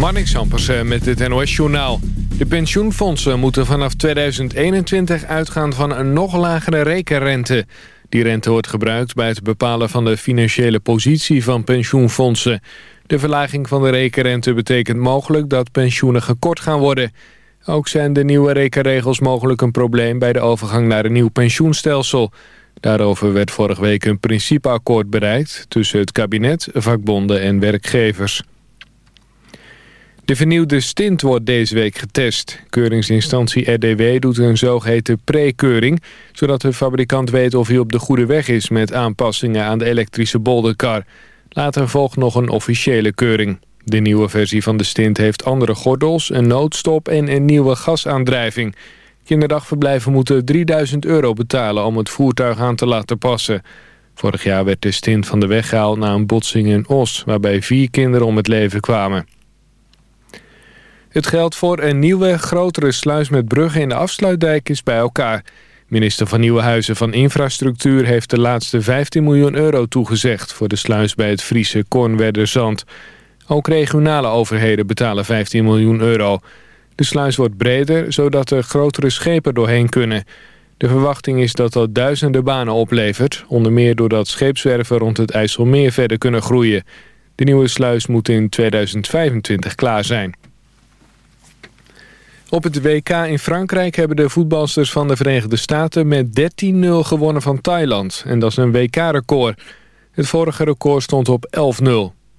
Marnik Sampersen met het NOS-journaal. De pensioenfondsen moeten vanaf 2021 uitgaan van een nog lagere rekenrente. Die rente wordt gebruikt bij het bepalen van de financiële positie van pensioenfondsen. De verlaging van de rekenrente betekent mogelijk dat pensioenen gekort gaan worden. Ook zijn de nieuwe rekenregels mogelijk een probleem bij de overgang naar een nieuw pensioenstelsel. Daarover werd vorige week een principeakkoord bereikt tussen het kabinet, vakbonden en werkgevers. De vernieuwde stint wordt deze week getest. Keuringsinstantie RDW doet een zogeheten pre-keuring... zodat de fabrikant weet of hij op de goede weg is... met aanpassingen aan de elektrische bolderkar. Later volgt nog een officiële keuring. De nieuwe versie van de stint heeft andere gordels, een noodstop... en een nieuwe gasaandrijving. Kinderdagverblijven moeten 3000 euro betalen... om het voertuig aan te laten passen... Vorig jaar werd de stint van de weg gehaald na een botsing in Os... waarbij vier kinderen om het leven kwamen. Het geld voor een nieuwe, grotere sluis met bruggen in de afsluitdijk is bij elkaar. Minister van Nieuwenhuizen van Infrastructuur heeft de laatste 15 miljoen euro toegezegd... voor de sluis bij het Friese Kornwerderzand. Ook regionale overheden betalen 15 miljoen euro. De sluis wordt breder, zodat er grotere schepen doorheen kunnen. De verwachting is dat dat duizenden banen oplevert... onder meer doordat scheepswerven rond het IJsselmeer verder kunnen groeien. De nieuwe sluis moet in 2025 klaar zijn. Op het WK in Frankrijk hebben de voetbalsters van de Verenigde Staten met 13-0 gewonnen van Thailand. En dat is een WK-record. Het vorige record stond op 11-0.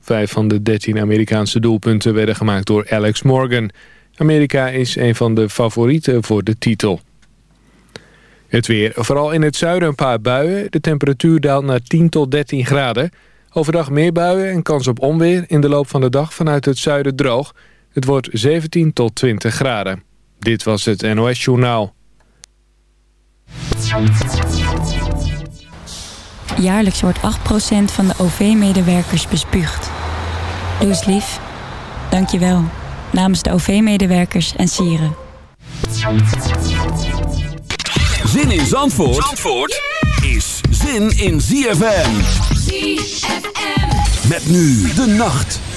Vijf van de 13 Amerikaanse doelpunten werden gemaakt door Alex Morgan. Amerika is een van de favorieten voor de titel. Het weer. Vooral in het zuiden een paar buien. De temperatuur daalt naar 10 tot 13 graden. Overdag meer buien en kans op onweer. In de loop van de dag vanuit het zuiden droog. Het wordt 17 tot 20 graden. Dit was het NOS Journaal. Jaarlijks wordt 8% van de OV-medewerkers bespuugd. Doe eens lief. Dank je wel. Namens de OV-medewerkers en sieren. Zin in Zandvoort, Zandvoort is zin in ZFM. ZFM. Met nu de nacht.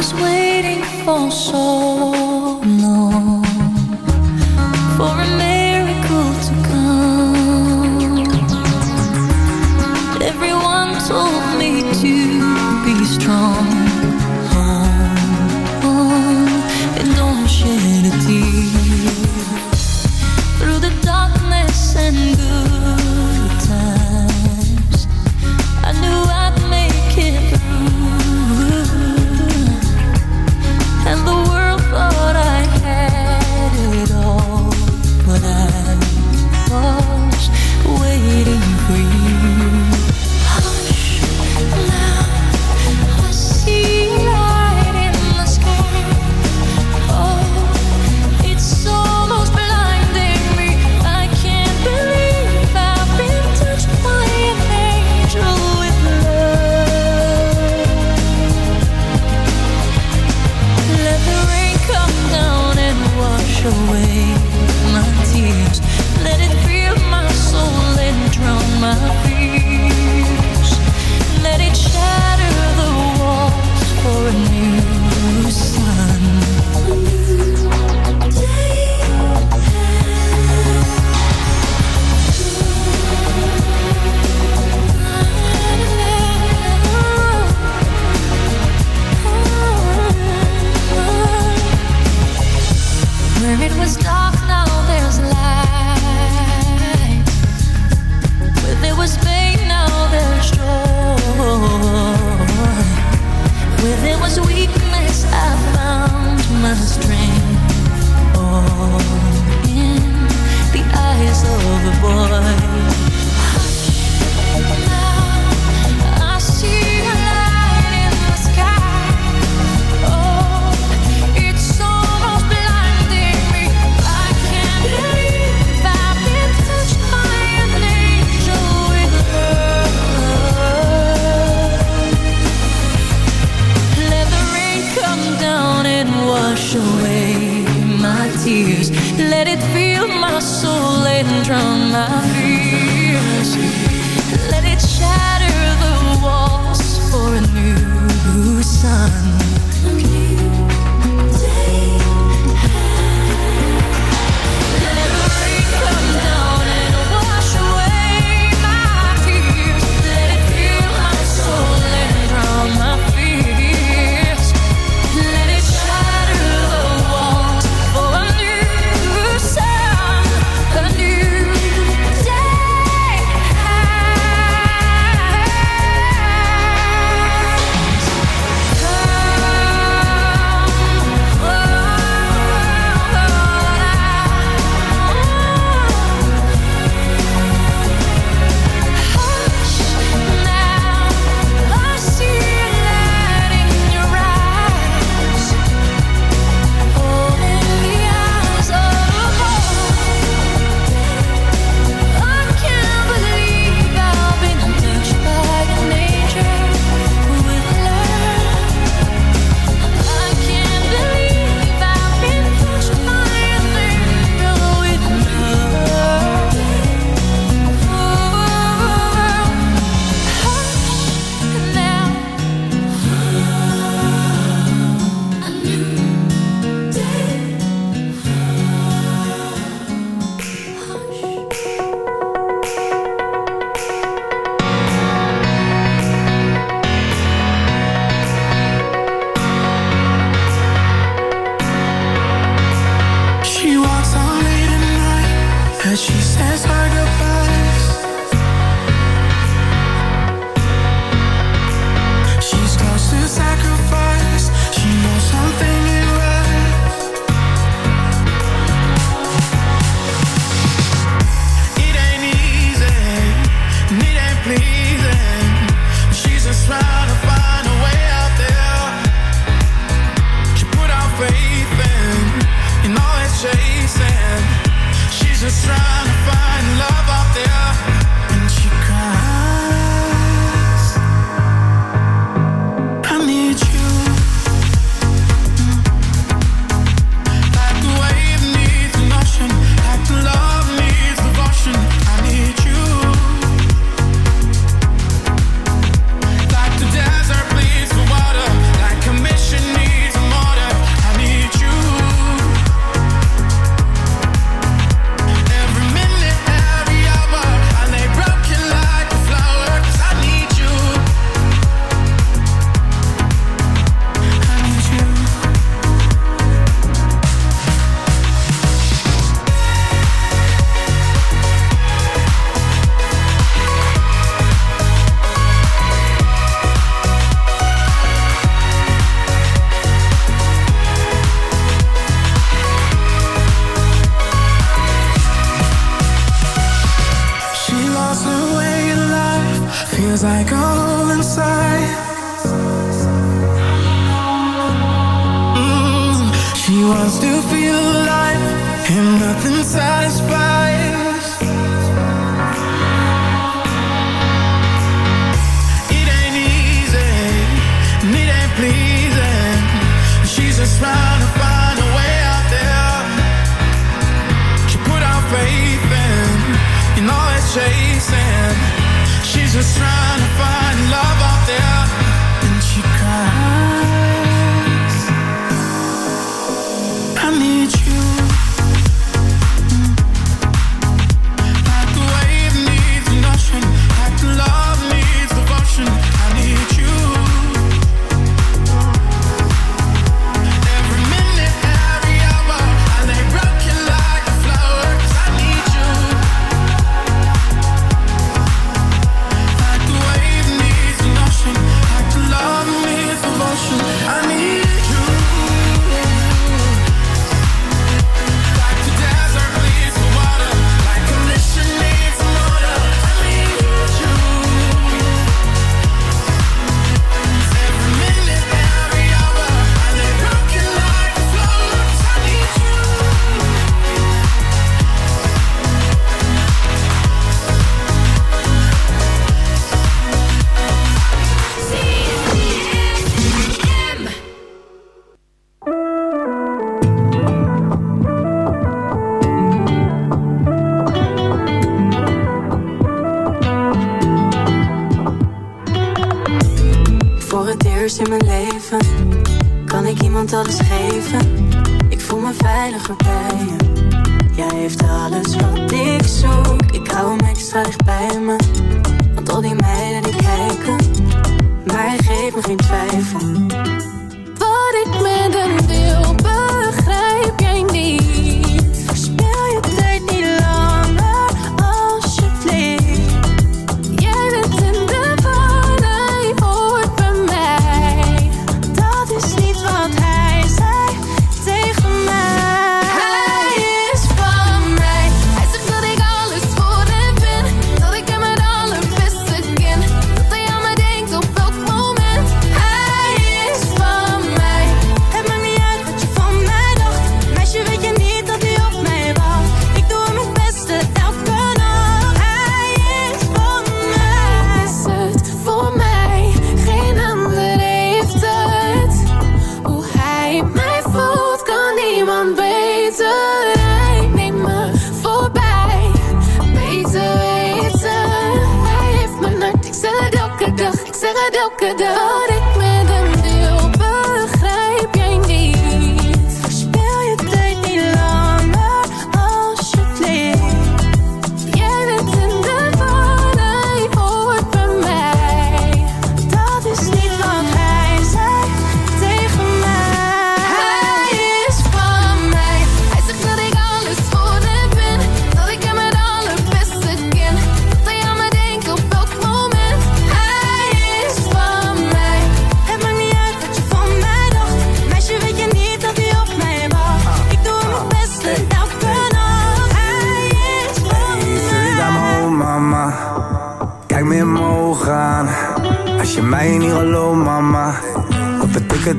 Was waiting for so long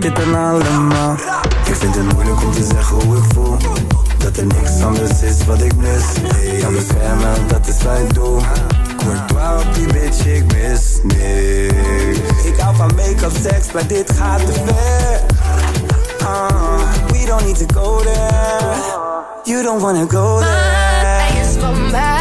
weet dit dan allemaal. Ik vind het moeilijk om te zeggen hoe ik voel. Dat er niks anders is wat ik mis. Hey, Aan beschermen, dat is wat ik doe Courtois op die bitch, ik mis niks. Ik hou van make-up, seks, maar dit gaat te ver. Uh, We don't need to go there. You don't wanna go there. Maar hij is van mij.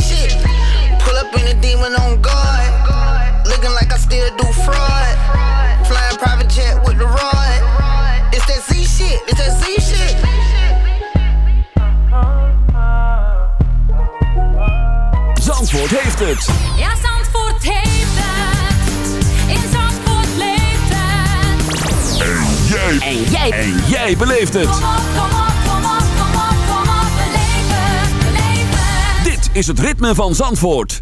demon on guard. Looking like I still do fraud. Flying private jet with the rod. It's that Z shit, it's that Z shit. Zandvoort heeft het. Ja, Zandvoort heeft het. In Zandvoort leeft het. Jij. En jij. En jij beleeft het. Kom op, kom op, kom op, kom op, kom op. Beleef het, beleef het. Dit is het ritme van Zandvoort.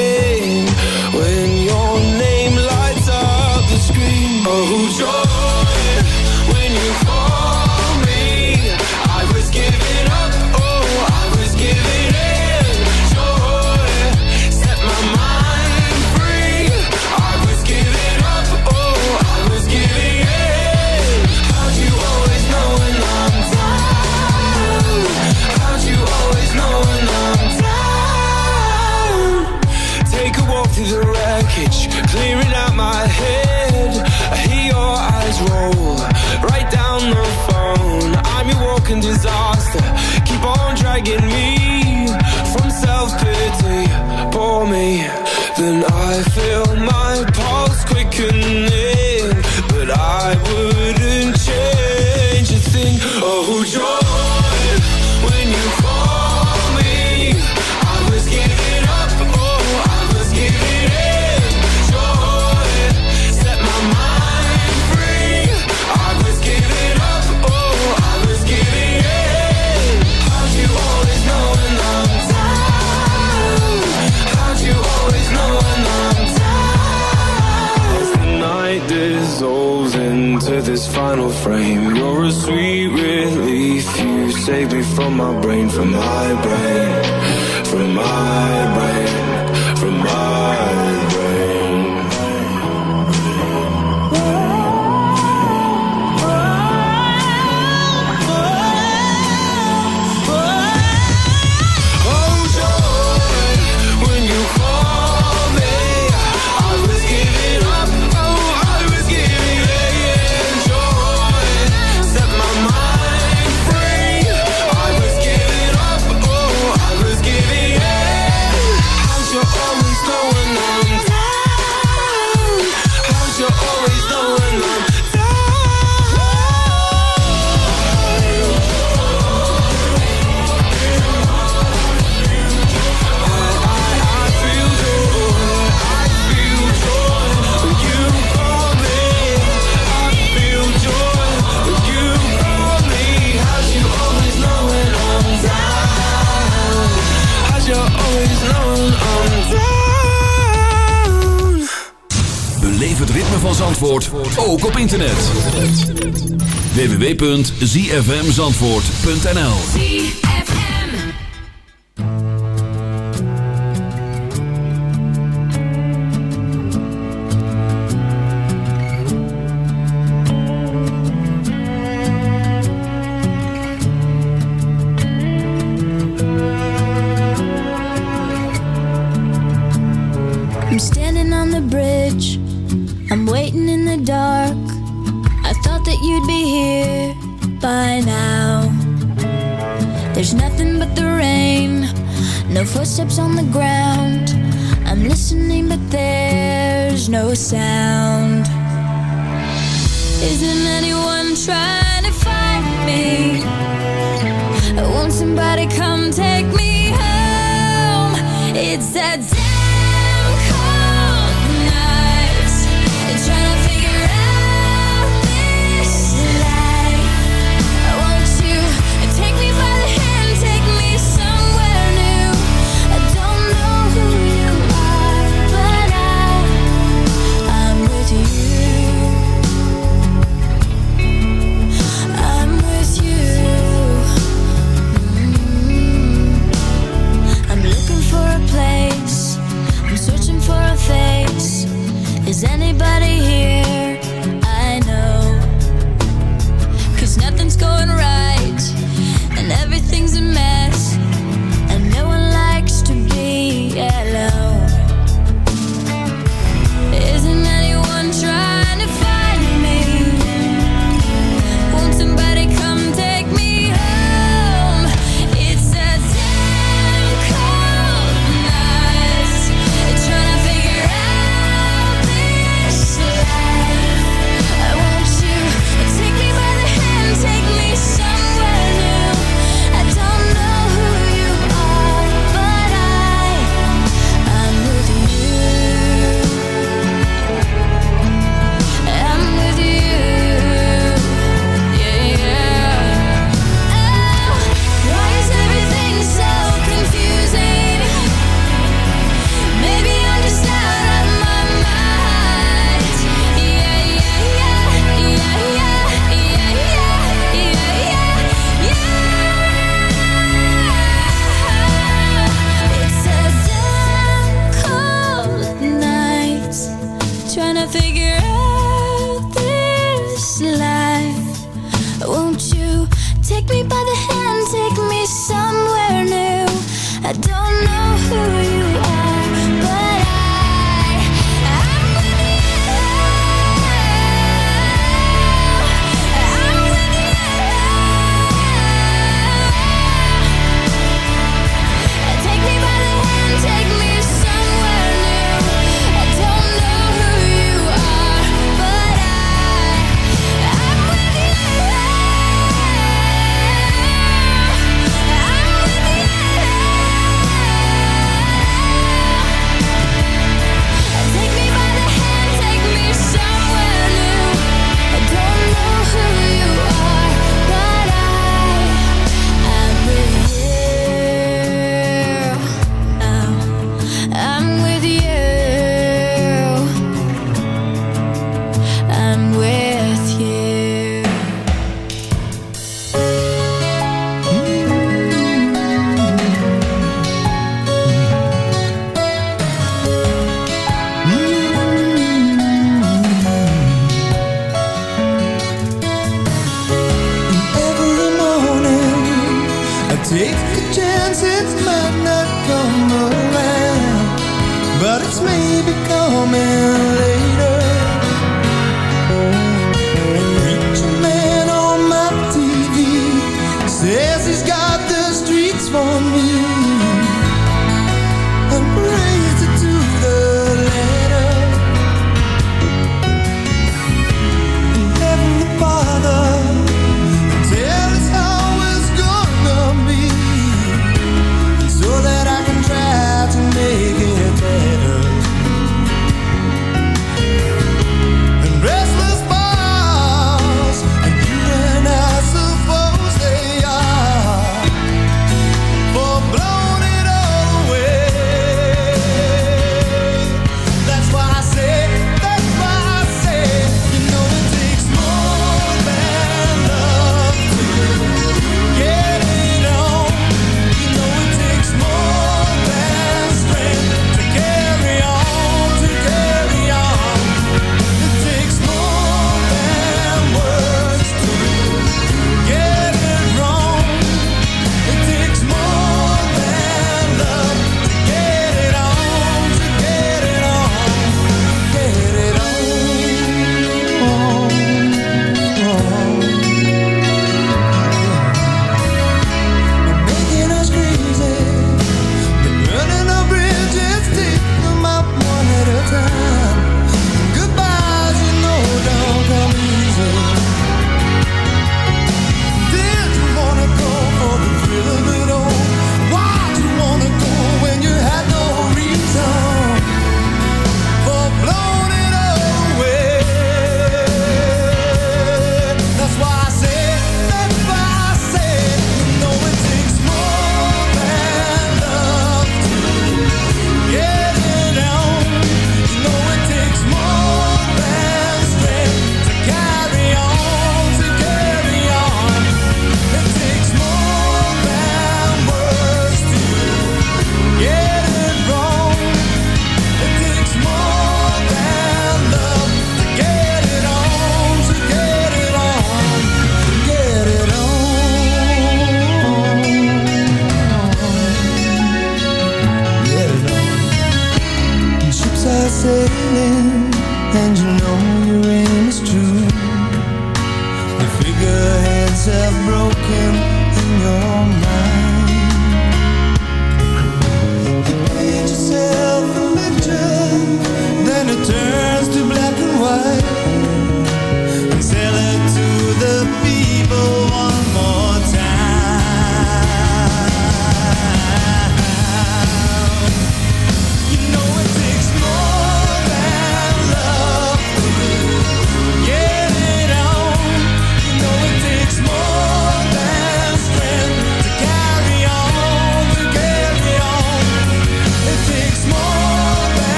save me from my brain, from my brain. www.zfmzandvoort.nl Isn't anyone trying to find me? Won't somebody come take me home? It's that everybody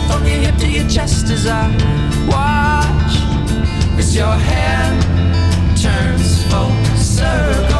pressure from your hip to your chest as I watch as your hand turns full circle.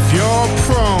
you're prone